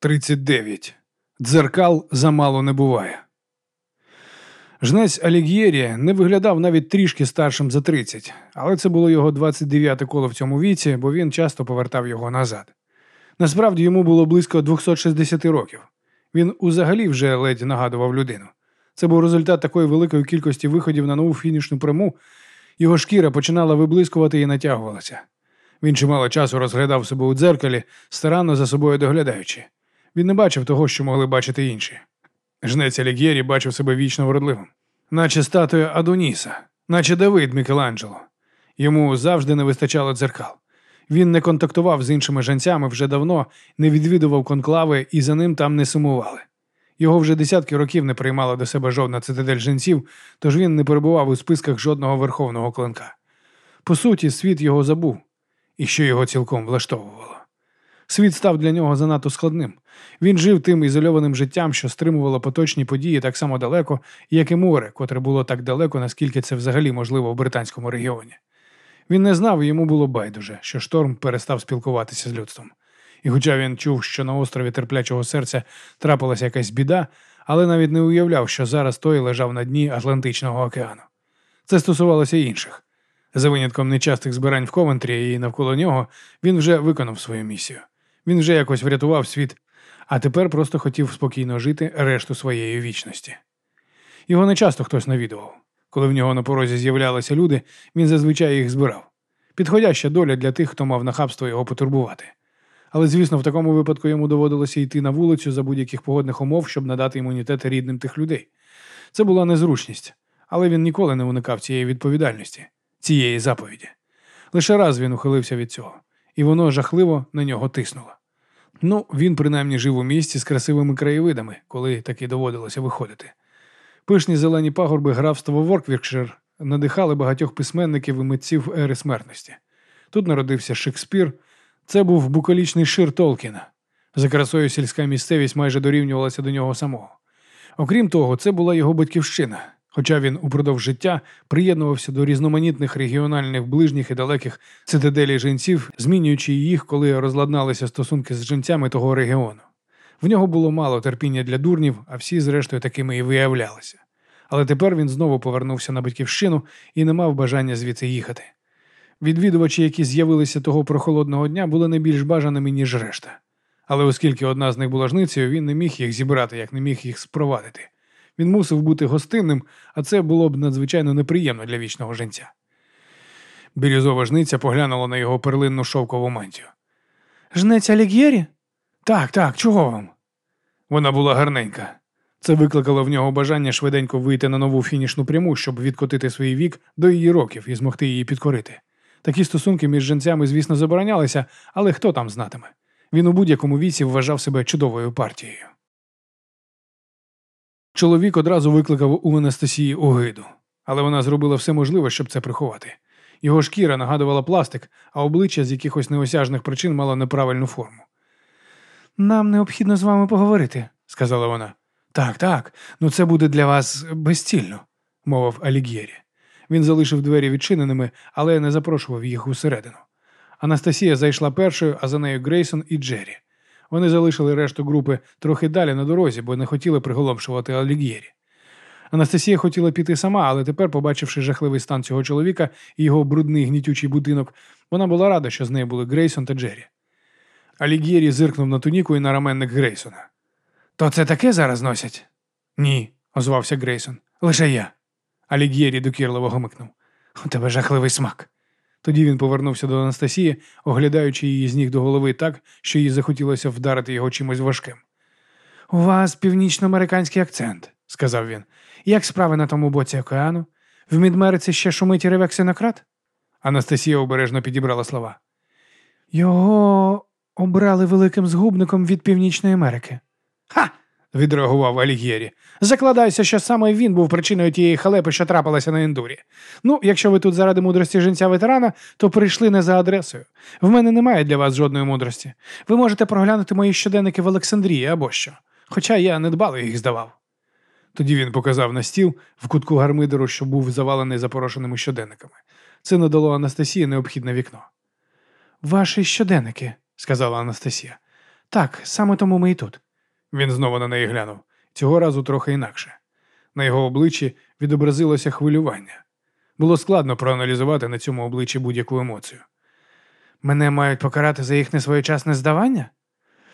39. Дзеркал замало не буває. Жнець Аліг'єрі не виглядав навіть трішки старшим за 30, але це було його 29-те коло в цьому віці, бо він часто повертав його назад. Насправді йому було близько 260 років. Він узагалі вже ледь нагадував людину. Це був результат такої великої кількості виходів на нову фінішну пряму. Його шкіра починала виблискувати і натягувалася. Він чимало часу розглядав себе у дзеркалі, старанно за собою доглядаючи. Він не бачив того, що могли бачити інші. Жнець Алігєрі бачив себе вічно вродливим, наче статуя Адоніса, наче Давид Мікеланджело. Йому завжди не вистачало дзеркал. Він не контактував з іншими женцями вже давно, не відвідував конклави і за ним там не сумували. Його вже десятки років не приймала до себе жодна цитадель женців, тож він не перебував у списках жодного верховного клинка. По суті, світ його забув, і що його цілком влаштовувало. Світ став для нього занадто складним. Він жив тим ізольованим життям, що стримувало поточні події так само далеко, як і море, котре було так далеко, наскільки це взагалі можливо в британському регіоні. Він не знав, і йому було байдуже, що шторм перестав спілкуватися з людством. І хоча він чув, що на острові терплячого серця трапилася якась біда, але навіть не уявляв, що зараз той лежав на дні Атлантичного океану. Це стосувалося інших. За винятком нечастих збирань в Ковентрі і навколо нього він вже виконав свою місію. Він вже якось врятував світ, а тепер просто хотів спокійно жити решту своєї вічності. Його не часто хтось навідував. Коли в нього на порозі з'являлися люди, він зазвичай їх збирав. Підходяща доля для тих, хто мав нахабство його потурбувати. Але, звісно, в такому випадку йому доводилося йти на вулицю за будь-яких погодних умов, щоб надати імунітет рідним тих людей. Це була незручність, але він ніколи не уникав цієї відповідальності, цієї заповіді. Лише раз він ухилився від цього, і воно жахливо на нього тиснуло. Ну, він принаймні жив у місті з красивими краєвидами, коли таки доводилося виходити. Пишні зелені пагорби графства Ворквіркшир надихали багатьох письменників і митців ери смертності. Тут народився Шекспір. Це був букалічний шир Толкіна. За красою сільська місцевість майже дорівнювалася до нього самого. Окрім того, це була його батьківщина, хоча він упродовж життя приєднувався до різноманітних регіональних ближніх і далеких цитаделей жінців, змінюючи їх, коли розладналися стосунки з жінцями того регіону. В нього було мало терпіння для дурнів, а всі, зрештою, такими і виявлялися. Але тепер він знову повернувся на батьківщину і не мав бажання звідси їхати. Відвідувачі, які з'явилися того прохолодного дня, були не більш бажаними, ніж решта. Але оскільки одна з них була жницею, він не міг їх зібрати, як не міг їх спровадити. Він мусив бути гостинним, а це було б надзвичайно неприємно для вічного женця. Бірюзова жниця поглянула на його перлинну шовкову мантію. Жнець Алігєрі? Так, так, чого вам? Вона була гарненька. Це викликало в нього бажання швиденько вийти на нову фінішну пряму, щоб відкотити свій вік до її років і змогти її підкорити. Такі стосунки між жінцями, звісно, заборонялися, але хто там знатиме? Він у будь-якому віці вважав себе чудовою партією. Чоловік одразу викликав у Анастасії огиду, але вона зробила все можливе, щоб це приховати. Його шкіра нагадувала пластик, а обличчя з якихось неосяжних причин мало неправильну форму. Нам необхідно з вами поговорити, сказала вона. Так, так, ну це буде для вас безцільно, мовив Алігєрі. Він залишив двері відчиненими, але не запрошував їх усередину. Анастасія зайшла першою, а за нею Грейсон і Джері. Вони залишили решту групи трохи далі на дорозі, бо не хотіли приголомшувати Алігєрі. Анастасія хотіла піти сама, але тепер, побачивши жахливий стан цього чоловіка і його брудний гнітючий будинок, вона була рада, що з нею були Грейсон та Джері. Алігєрі зиркнув на туніку і на раменник Грейсона. То це таке зараз носять? Ні, озвався Грейсон. Лише я. Алігєрі докірливо гомикнув. У тебе жахливий смак. Тоді він повернувся до Анастасії, оглядаючи її з ніг до голови так, що їй захотілося вдарити його чимось важким. У вас північноамериканський акцент, сказав він. Як справи на тому боці океану? В Мідмериці ще шумить і реве ксенократ? Анастасія обережно підібрала слова. Його обрали великим згубником від Північної Америки. Ха! Відреагував Алігєрі. Закладаюся, що саме він був причиною тієї халепи, що трапилася на ендурі. Ну, якщо ви тут заради мудрості жінця ветерана, то прийшли не за адресою. В мене немає для вас жодної мудрості. Ви можете проглянути мої щоденники в Олександрії або що. Хоча я недбало їх здавав. Тоді він показав на стіл в кутку гармидеру, що був завалений запорошеними щоденниками. Це надало Анастасії необхідне вікно. Ваші щоденники, сказала Анастасія. Так, саме тому ми і тут. Він знову на неї глянув, цього разу трохи інакше. На його обличчі відобразилося хвилювання. Було складно проаналізувати на цьому обличчі будь-яку емоцію. Мене мають покарати за їх несвоєчасне здавання?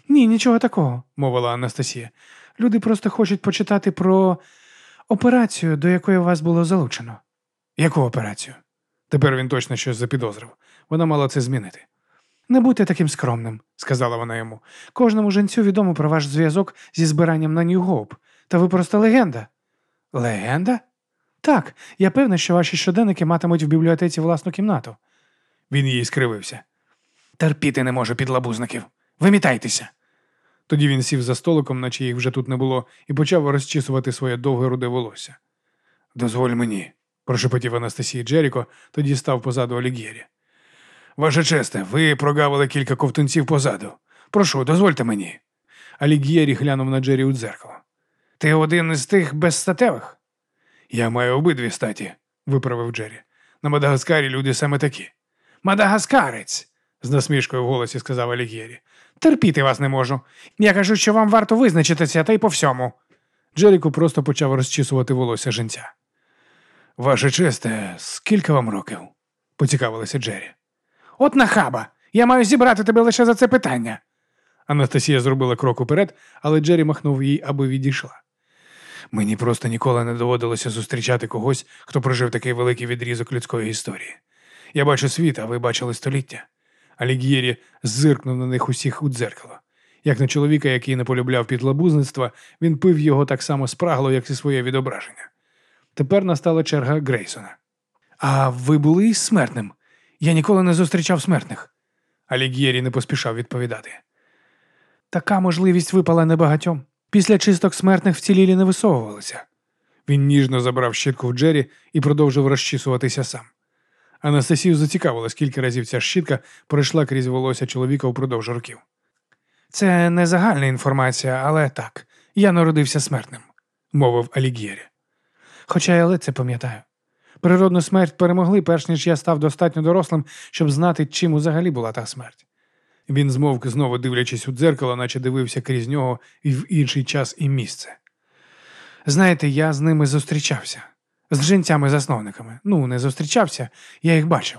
Ні, нічого такого, мовила Анастасія. Люди просто хочуть почитати про операцію, до якої вас було залучено. Яку операцію? Тепер він точно щось запідозрив. Вона мала це змінити. Не будьте таким скромним, сказала вона йому. Кожному жінцю відомо про ваш зв'язок зі збиранням на Нью-Гоуп. Та ви просто легенда. Легенда? Так, я певна, що ваші щоденники матимуть в бібліотеці власну кімнату. Він їй скривився. Терпіти не можу підлабузників. Вимітайтеся. Тоді він сів за столиком, наче їх вже тут не було, і почав розчісувати своє довге руде волосся. Дозволь мені, прошепотів Анастасії Джеріко, тоді став позаду Олігєрі. Ваше честе, ви прогавили кілька ковтунців позаду. Прошу, дозвольте мені. Алігєрі глянув на Джері у дзеркало. Ти один із тих безстатевих? Я маю обидві статі, виправив Джері. На Мадагаскарі люди саме такі. Мадагаскарець, з насмішкою в голосі сказав Алігєрі. Терпіти вас не можу. Я кажу, що вам варто визначитися та й по всьому. Джеріко просто почав розчісувати волосся жінця. Ваше честе, скільки вам років? поцікавилася Джері. От нахаба! Я маю зібрати тебе лише за це питання. Анастасія зробила крок уперед, але Джері махнув їй, аби відійшла. Мені просто ніколи не доводилося зустрічати когось, хто прожив такий великий відрізок людської історії. Я бачу світ, а ви бачили століття. Алігєрі зиркнув на них усіх у дзеркало. Як на чоловіка, який не полюбляв підлабузництва, він пив його так само спрагло, як і своє відображення. Тепер настала черга Грейсона. А ви були смертним? Я ніколи не зустрічав смертних. Алігєрі не поспішав відповідати. Така можливість випала небагатьом. Після чисток смертних вцілілі не висовувалися. Він ніжно забрав щітку в Джері і продовжив розчісуватися сам. Анастасію зацікавило, скільки разів ця щітка пройшла крізь волосся чоловіка впродовж років. Це не загальна інформація, але так, я народився смертним, мовив Алігєрі. Хоча я ледь це пам'ятаю. Природну смерть перемогли, перш ніж я став достатньо дорослим, щоб знати, чим взагалі була та смерть. Він змовк, знову дивлячись у дзеркало, наче дивився крізь нього і в інший час і місце. Знаєте, я з ними зустрічався, з жінцями-засновниками. Ну, не зустрічався, я їх бачив.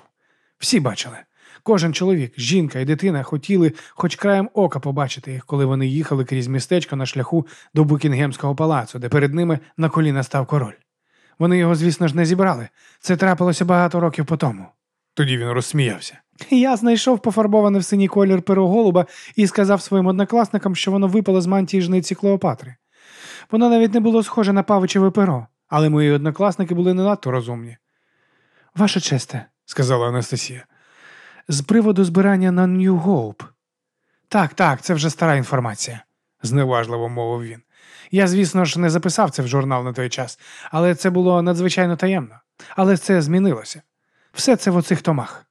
Всі бачили. Кожен чоловік, жінка і дитина хотіли хоч краєм ока побачити їх, коли вони їхали крізь містечко на шляху до Букінгемського палацу, де перед ними на коліна став король. Вони його, звісно ж, не зібрали. Це трапилося багато років по тому. Тоді він розсміявся. Я знайшов пофарбоване в синій колір перо голуба і сказав своїм однокласникам, що воно випало з мантії жниці Клеопатри. Воно навіть не було схоже на павичеве перо, але мої однокласники були не надто розумні. Ваше честе, сказала Анастасія, з приводу збирання на Нью Гоуп. Так, так, це вже стара інформація, зневажливо мовив він. Я, звісно ж, не записав це в журнал на той час, але це було надзвичайно таємно. Але це змінилося. Все це в оцих томах.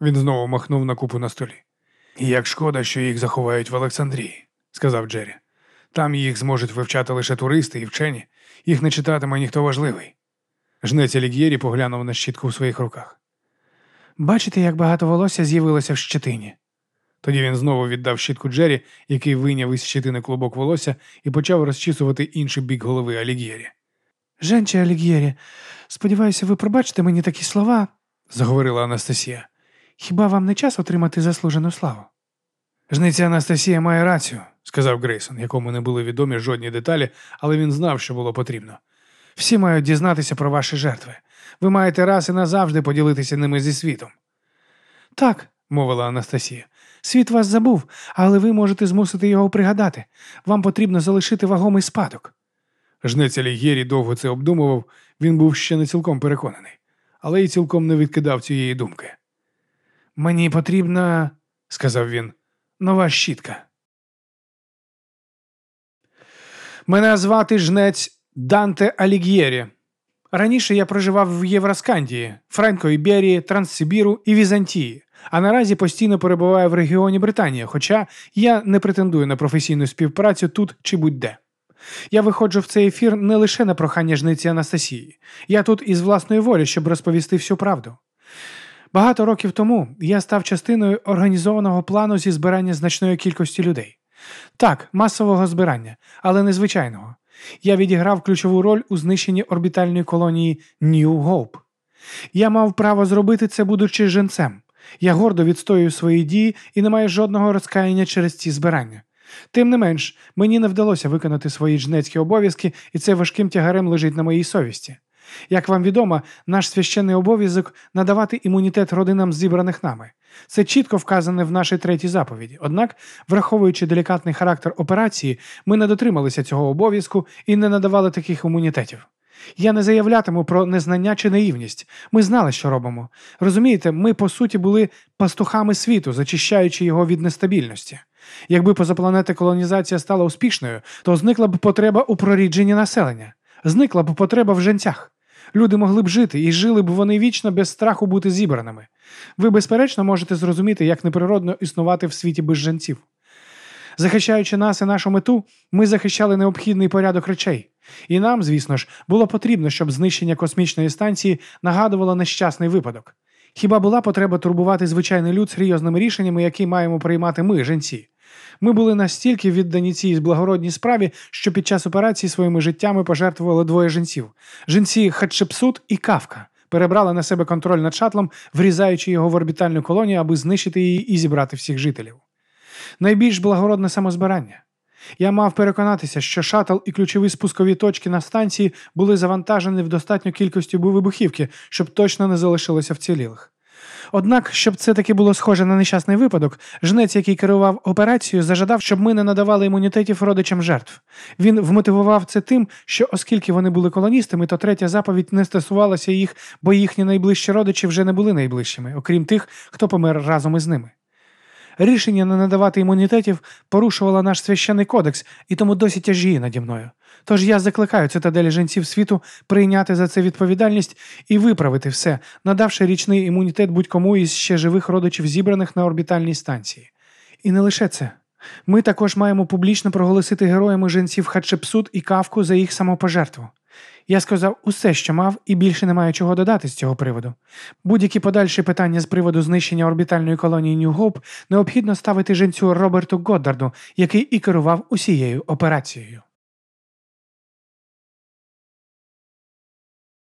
Він знову махнув на купу на столі. Як шкода, що їх заховають в Олександрії, сказав Джері. Там їх зможуть вивчати лише туристи і вчені, їх не читатиме ніхто важливий. Жнець Алігєрі поглянув на щітку в своїх руках. Бачите, як багато волосся з'явилося в щетині. Тоді він знову віддав щітку Джері, який вийняв із щитини клубок волосся і почав розчісувати інший бік голови Алігєрі. Женче Алігєрі, сподіваюся, ви пробачите мені такі слова, заговорила Анастасія. Хіба вам не час отримати заслужену славу? Жниця Анастасія має рацію, сказав Грейсон, якому не були відомі жодні деталі, але він знав, що було потрібно. Всі мають дізнатися про ваші жертви. Ви маєте раз і назавжди поділитися ними зі світом. Так, мовила Анастасія, світ вас забув, але ви можете змусити його пригадати. Вам потрібно залишити вагомий спадок. Жнець Алігєрі довго це обдумував, він був ще не цілком переконаний, але й цілком не відкидав цієї думки. Мені потрібна, сказав він, нова щітка. Мене звати жнець Данте Алігєрі. Раніше я проживав в Євроскандії, Франко-Іберії, Транссибіру і Візантії, а наразі постійно перебуваю в регіоні Британія, хоча я не претендую на професійну співпрацю тут чи будь-де. Я виходжу в цей ефір не лише на прохання жниці Анастасії. Я тут із власної волі, щоб розповісти всю правду. Багато років тому я став частиною організованого плану зі збирання значної кількості людей. Так, масового збирання, але незвичайного. Я відіграв ключову роль у знищенні орбітальної колонії New Hope. Я мав право зробити це, будучи женцем. Я гордо відстоюю свої дії і не маю жодного розкаяння через ці збирання. Тим не менш, мені не вдалося виконати свої жнецькі обов'язки, і це важким тягарем лежить на моїй совісті. Як вам відомо, наш священний обов'язок надавати імунітет родинам зібраних нами. Це чітко вказане в нашій третій заповіді. Однак, враховуючи делікатний характер операції, ми не дотрималися цього обов'язку і не надавали таких імунітетів. Я не заявлятиму про незнання чи наївність. Ми знали, що робимо. Розумієте, ми, по суті, були пастухами світу, зачищаючи його від нестабільності. Якби позапланетна колонізація стала успішною, то зникла б потреба у прорідженні населення, зникла б потреба в женцях. Люди могли б жити і жили б вони вічно без страху бути зібраними. Ви, безперечно, можете зрозуміти, як неприродно існувати в світі без женців. Захищаючи нас і нашу мету, ми захищали необхідний порядок речей. І нам, звісно ж, було потрібно, щоб знищення космічної станції нагадувало нещасний випадок. Хіба була потреба турбувати звичайний люд серйозними рішеннями, які маємо приймати ми, женці? Ми були настільки віддані цій благородній справі, що під час операції своїми життями пожертвували двоє жінців: жінці Хатшепсут і Кавка. Перебрали на себе контроль над шатлом, врізаючи його в орбітальну колонію, аби знищити її і зібрати всіх жителів. Найбільш благородне самозбирання. Я мав переконатися, що шатл і ключові спускові точки на станції були завантажені в достатню кількості вибухівки, щоб точно не залишилося вцілілих. Однак, щоб це таки було схоже на нещасний випадок, жнець, який керував операцією, зажадав, щоб ми не надавали імунітетів родичам жертв. Він вмотивував це тим, що оскільки вони були колоністами, то третя заповідь не стосувалася їх, бо їхні найближчі родичі вже не були найближчими, окрім тих, хто помер разом із ними. Рішення не надавати імунітетів порушувало наш священний кодекс і тому досі тяжіє наді мною. Тож я закликаю цитаделі жінців світу прийняти за це відповідальність і виправити все, надавши річний імунітет будь-кому із ще живих родичів, зібраних на орбітальній станції. І не лише це. Ми також маємо публічно проголосити героями жінців Хатшепсут і Кавку за їх самопожертву. Я сказав усе, що мав, і більше не маю чого додати з цього приводу. Будь-які подальші питання з приводу знищення орбітальної колонії Нью-Гоуп необхідно ставити жінцю Роберту Годдарду, який і керував усією операцією.